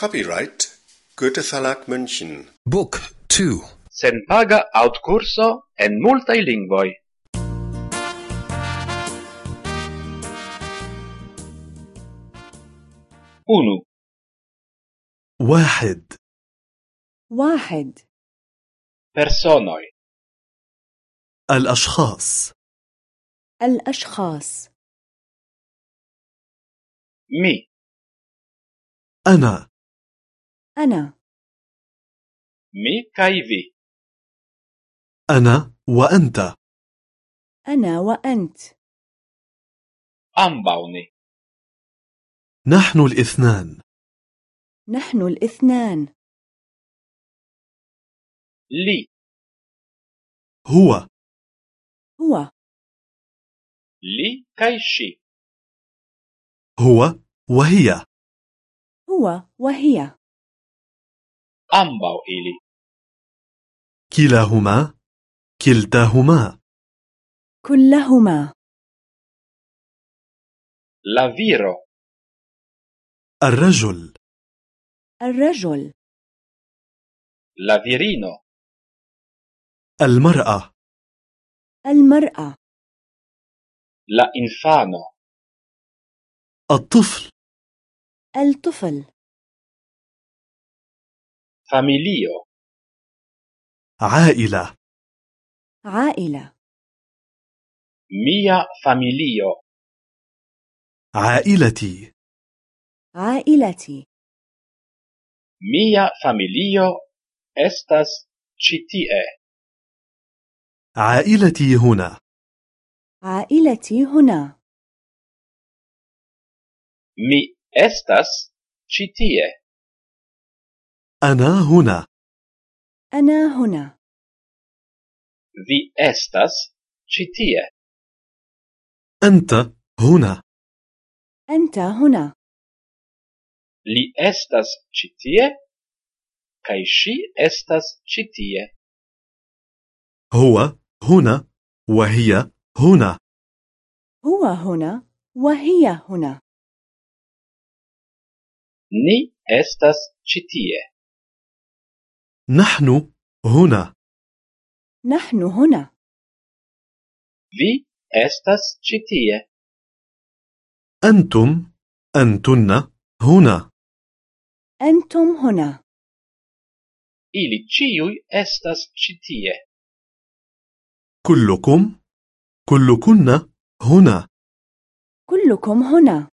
Copyright Goethe Verlag München. Book 2 senpaga aŭtkurso en multaj lingvoj. Unu, واحد واحد personoj, الأشخاص الأشخاص mi, أنا أنا. mi kaj vi, أنا وأنت. أنا وأنت. ni, نحن الاثنان. نحن الاثنان. li, هو. هو. kaj ŝi, هو وهي. هو وهي. Ambaŭ ili, كلاهما كلتاهما. كلهما. La viro, الرجل. الرجل. La virino, المرأة. المرأة. La infano, الطفل. الطفل. Familio, عائلة عائلة mia familio, عائلتي عائلتي mia familio estas ĉi tie, عائلتي هنا عائلتي هنا mi estas ĉi tie, أنا هنا أنا هنا vi estas ĉi tie, أنت هنا أنت هنا li estas ĉi tie, kaj ŝi estas ĉi tie. هو هنا وهي هنا هو هنا وهي هنا Ni estas ĉi tie. نحن هنا. نحن هنا. Vi estas ĉi tie. أنتم أنتن هنا. أنتم هنا. Ili ĉiuj estas ĉi tie. كلكم كلكن هنا. كلكم هنا.